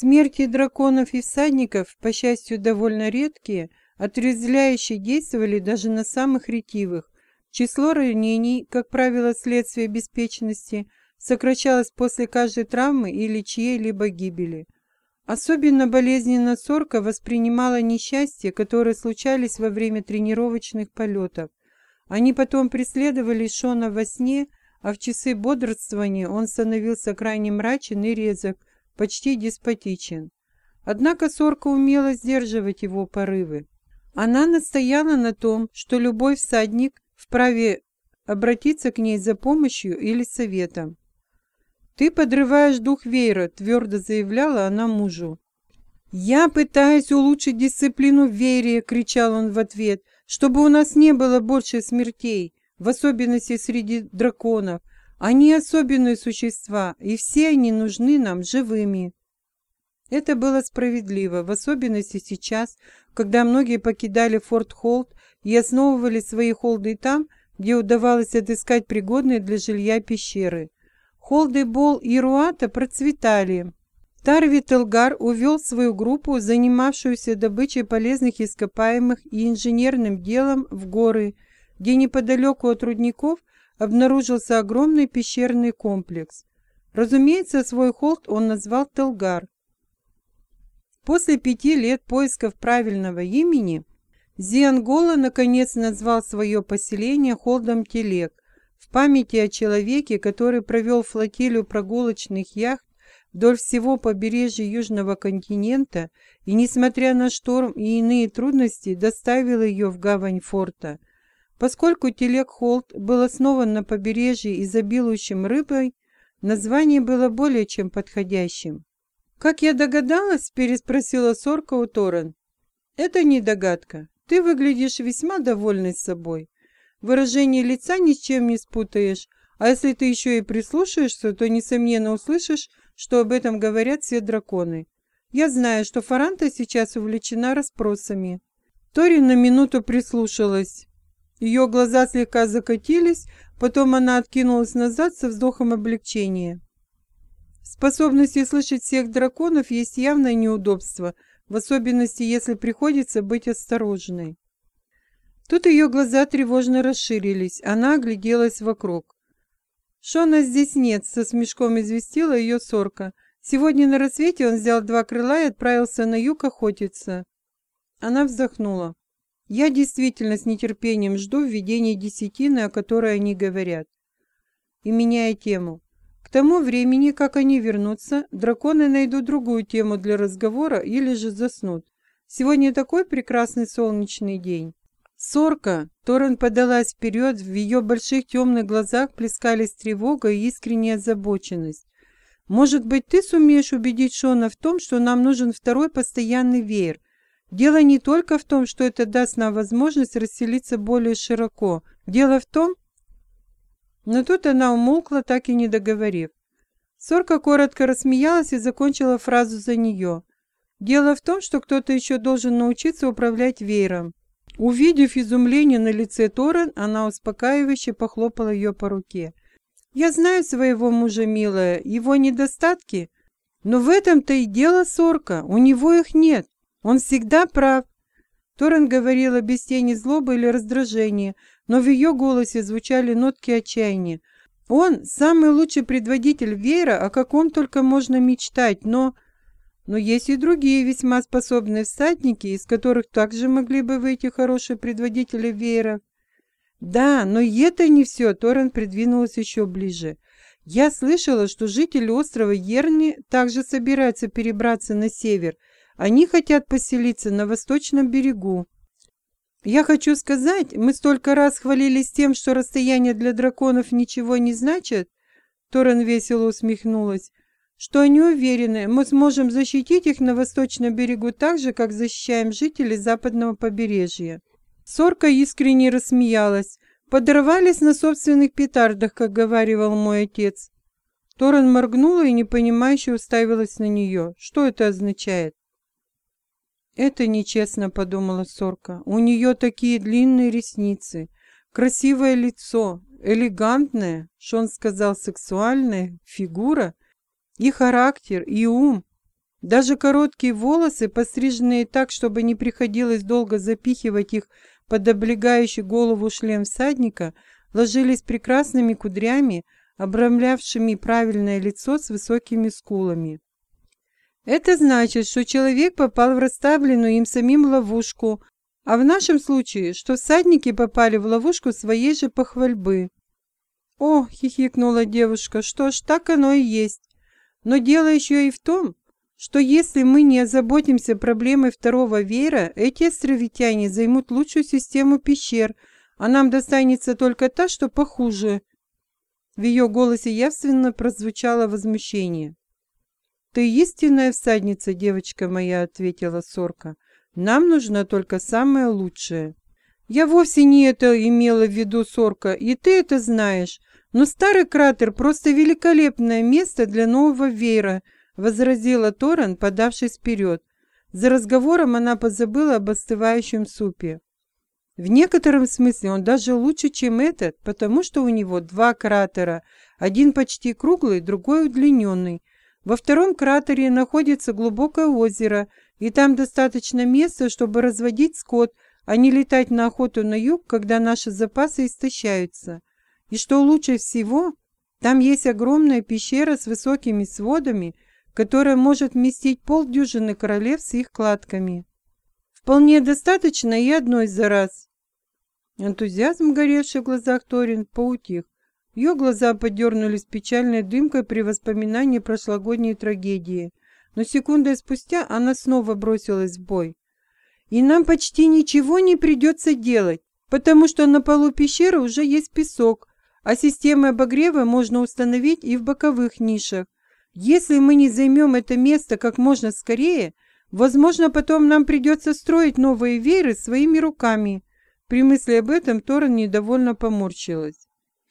Смерти драконов и всадников, по счастью, довольно редкие, отрезвляюще действовали даже на самых ретивых. Число ранений, как правило, следствие беспечности, сокращалось после каждой травмы или чьей-либо гибели. Особенно болезненно Сорка воспринимала несчастья, которые случались во время тренировочных полетов. Они потом преследовали Шона во сне, а в часы бодрствования он становился крайне мрачен и резок, почти деспотичен. Однако Сорка умела сдерживать его порывы. Она настояла на том, что любой всадник вправе обратиться к ней за помощью или советом. «Ты подрываешь дух Вейра», — твердо заявляла она мужу. «Я пытаюсь улучшить дисциплину в Вейре», — кричал он в ответ, «чтобы у нас не было больше смертей, в особенности среди драконов. Они особенные существа, и все они нужны нам живыми». Это было справедливо, в особенности сейчас, когда многие покидали Форт Холд и основывали свои холды там, где удавалось отыскать пригодные для жилья пещеры. Холды Бол и Руата процветали. Тарви Телгар увел свою группу, занимавшуюся добычей полезных ископаемых и инженерным делом, в горы, где неподалеку от рудников обнаружился огромный пещерный комплекс. Разумеется, свой холд он назвал Телгар. После пяти лет поисков правильного имени Зиангола наконец назвал свое поселение холдом Телег, в памяти о человеке, который провел флотилию прогулочных яхт вдоль всего побережья Южного континента и, несмотря на шторм и иные трудности, доставил ее в гавань форта. Поскольку Телек-Холд был основан на побережье, изобилующем рыбой, название было более чем подходящим. «Как я догадалась?» – переспросила Сорка у Торрен. «Это не догадка. Ты выглядишь весьма довольной собой. Выражение лица ни с чем не спутаешь, а если ты еще и прислушаешься, то, несомненно, услышишь, что об этом говорят все драконы. Я знаю, что Фаранта сейчас увлечена расспросами». Тори на минуту прислушалась. Ее глаза слегка закатились, потом она откинулась назад со вздохом облегчения. Способности слышать всех драконов есть явное неудобство, в особенности, если приходится быть осторожной. Тут ее глаза тревожно расширились, она огляделась вокруг. «Шона здесь нет», — со смешком известила ее сорка. «Сегодня на рассвете он взял два крыла и отправился на юг охотиться». Она вздохнула. «Я действительно с нетерпением жду введения десятины, о которой они говорят». И меняя тему. К тому времени, как они вернутся, драконы найдут другую тему для разговора или же заснут. Сегодня такой прекрасный солнечный день. Сорка, Торрен подалась вперед, в ее больших темных глазах плескались тревога и искренняя озабоченность. «Может быть, ты сумеешь убедить Шона в том, что нам нужен второй постоянный веер? Дело не только в том, что это даст нам возможность расселиться более широко. Дело в том, но тут она умолкла, так и не договорив. Сорка коротко рассмеялась и закончила фразу за нее. Дело в том, что кто-то еще должен научиться управлять веером. Увидев изумление на лице Торрен, она успокаивающе похлопала ее по руке. «Я знаю своего мужа, милая, его недостатки, но в этом-то и дело Сорка, у него их нет, он всегда прав». Торрен говорила без тени злобы или раздражения, но в ее голосе звучали нотки отчаяния. Он самый лучший предводитель Вера, о каком только можно мечтать, но... Но есть и другие весьма способные всадники, из которых также могли бы выйти хорошие предводители Вера. Да, но и это не все, Торрен придвинулась еще ближе. Я слышала, что жители острова Ерни также собираются перебраться на север. Они хотят поселиться на восточном берегу. Я хочу сказать, мы столько раз хвалились тем, что расстояние для драконов ничего не значит, Торрен весело усмехнулась, что они уверены, мы сможем защитить их на восточном берегу так же, как защищаем жителей западного побережья. Сорка искренне рассмеялась. Подорвались на собственных петардах, как говаривал мой отец. Торрен моргнула и непонимающе уставилась на нее. Что это означает? «Это нечестно», — подумала Сорка. «У нее такие длинные ресницы, красивое лицо, элегантная, что он сказал, сексуальная фигура, и характер, и ум. Даже короткие волосы, постриженные так, чтобы не приходилось долго запихивать их под облегающий голову шлем всадника, ложились прекрасными кудрями, обрамлявшими правильное лицо с высокими скулами. Это значит, что человек попал в расставленную им самим ловушку, а в нашем случае, что всадники попали в ловушку своей же похвальбы. «О!» — хихикнула девушка, — «что ж, так оно и есть. Но дело еще и в том, что если мы не озаботимся проблемой второго веера, эти островитяне займут лучшую систему пещер, а нам достанется только та, что похуже». В ее голосе явственно прозвучало возмущение. «Ты истинная всадница, девочка моя», — ответила Сорка. «Нам нужно только самое лучшее». «Я вовсе не это имела в виду, Сорка, и ты это знаешь. Но старый кратер просто великолепное место для нового веера», — возразила Торан, подавшись вперед. За разговором она позабыла об остывающем супе. В некотором смысле он даже лучше, чем этот, потому что у него два кратера, один почти круглый, другой удлиненный, во втором кратере находится глубокое озеро, и там достаточно места, чтобы разводить скот, а не летать на охоту на юг, когда наши запасы истощаются. И что лучше всего, там есть огромная пещера с высокими сводами, которая может вместить полдюжины королев с их кладками. Вполне достаточно и одной за раз. Энтузиазм, горевший в глазах Торин, поутих. Ее глаза подернулись печальной дымкой при воспоминании прошлогодней трагедии, но секундой спустя она снова бросилась в бой. «И нам почти ничего не придется делать, потому что на полу пещеры уже есть песок, а системы обогрева можно установить и в боковых нишах. Если мы не займем это место как можно скорее, возможно, потом нам придется строить новые вееры своими руками». При мысли об этом Торан недовольно поморщилась.